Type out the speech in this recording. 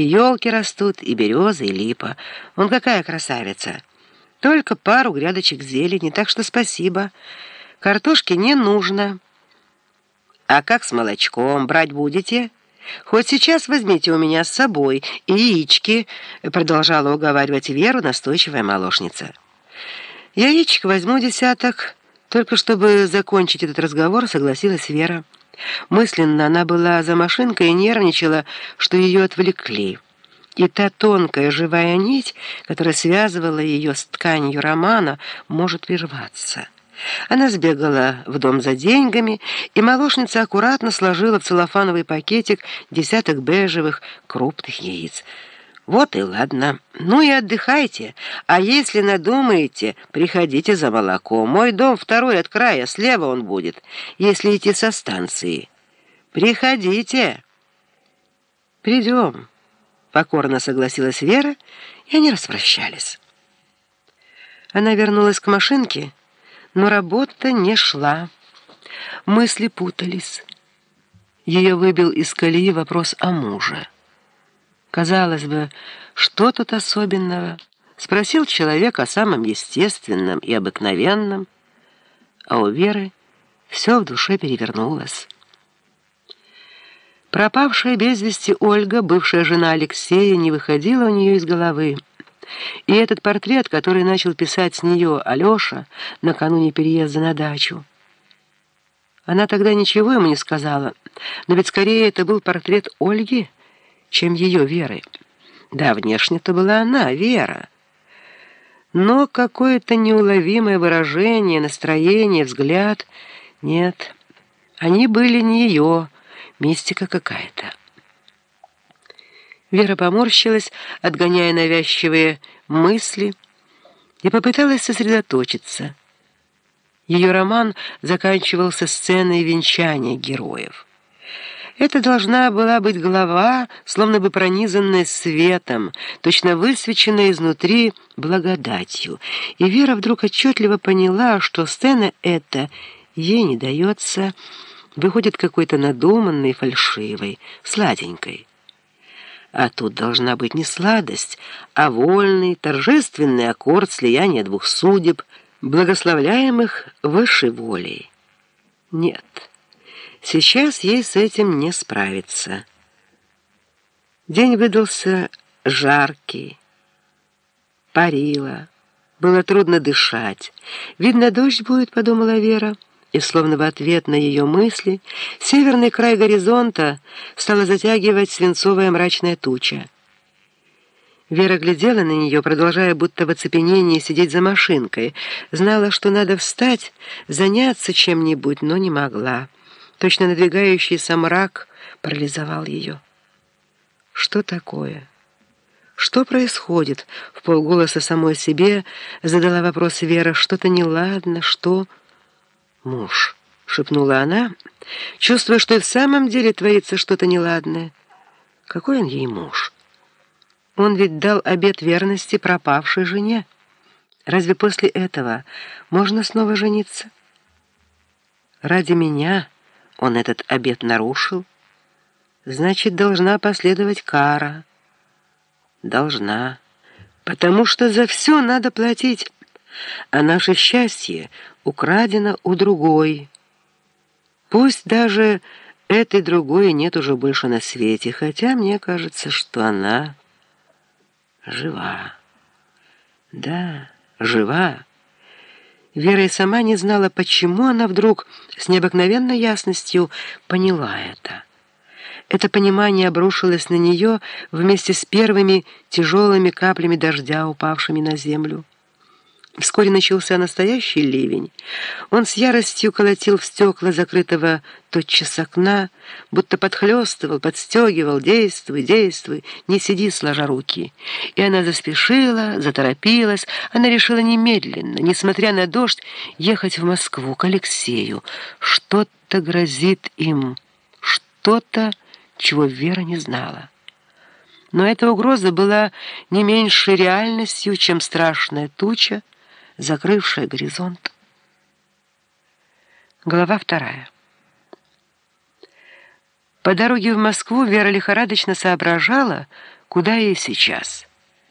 И елки растут, и березы, и липа. Он какая красавица! Только пару грядочек зелени, так что спасибо. Картошки не нужно. А как с молочком брать будете?» «Хоть сейчас возьмите у меня с собой и яички», — продолжала уговаривать Веру настойчивая молочница. «Яичек возьму десяток». Только чтобы закончить этот разговор, согласилась Вера. Мысленно она была за машинкой и нервничала, что ее отвлекли. И та тонкая живая нить, которая связывала ее с тканью романа, может прерваться. Она сбегала в дом за деньгами, и молочница аккуратно сложила в целлофановый пакетик десяток бежевых крупных яиц. «Вот и ладно. Ну и отдыхайте. А если надумаете, приходите за молоком. Мой дом второй от края, слева он будет, если идти со станции. Приходите». «Придем», — покорно согласилась Вера, и они распрощались. Она вернулась к машинке, но работа не шла. Мысли путались. Ее выбил из колеи вопрос о муже. Казалось бы, что тут особенного? Спросил человек о самом естественном и обыкновенном, а у Веры все в душе перевернулось. Пропавшая без вести Ольга, бывшая жена Алексея, не выходила у нее из головы. И этот портрет, который начал писать с нее Алеша накануне переезда на дачу. Она тогда ничего ему не сказала, но ведь скорее это был портрет Ольги, чем ее Веры. Да, внешне-то была она, Вера. Но какое-то неуловимое выражение, настроение, взгляд... Нет, они были не ее, мистика какая-то. Вера поморщилась, отгоняя навязчивые мысли, и попыталась сосредоточиться. Ее роман заканчивался сценой венчания героев. Это должна была быть голова, словно бы пронизанная светом, точно высвеченная изнутри благодатью. И Вера вдруг отчетливо поняла, что сцена эта ей не дается, выходит какой-то надуманной, фальшивой, сладенькой. А тут должна быть не сладость, а вольный, торжественный аккорд слияния двух судеб, благословляемых высшей волей. Нет. Сейчас ей с этим не справиться. День выдался жаркий, парило, было трудно дышать. «Видно, дождь будет», — подумала Вера. И словно в ответ на ее мысли северный край горизонта стала затягивать свинцовая мрачная туча. Вера глядела на нее, продолжая будто в оцепенении сидеть за машинкой. Знала, что надо встать, заняться чем-нибудь, но не могла. Точно надвигающийся мрак парализовал ее. Что такое? Что происходит? В полголоса самой себе задала вопрос Вера. Что-то неладно, что... Муж, шепнула она, чувствуя, что и в самом деле творится что-то неладное. Какой он ей муж? Он ведь дал обет верности пропавшей жене. Разве после этого можно снова жениться? Ради меня... Он этот обет нарушил? Значит, должна последовать кара. Должна. Потому что за все надо платить. А наше счастье украдено у другой. Пусть даже этой другой нет уже больше на свете, хотя мне кажется, что она жива. Да, жива. Вера и сама не знала, почему она вдруг с необыкновенной ясностью поняла это. Это понимание обрушилось на нее вместе с первыми тяжелыми каплями дождя, упавшими на землю. Вскоре начался настоящий ливень. Он с яростью колотил в стекла закрытого тотчас окна, будто подхлестывал, подстегивал «Действуй, действуй, не сиди, сложа руки». И она заспешила, заторопилась. Она решила немедленно, несмотря на дождь, ехать в Москву к Алексею. Что-то грозит им, что-то, чего Вера не знала. Но эта угроза была не меньшей реальностью, чем страшная туча, закрывшая горизонт. Глава вторая. По дороге в Москву Вера лихорадочно соображала, куда ей сейчас.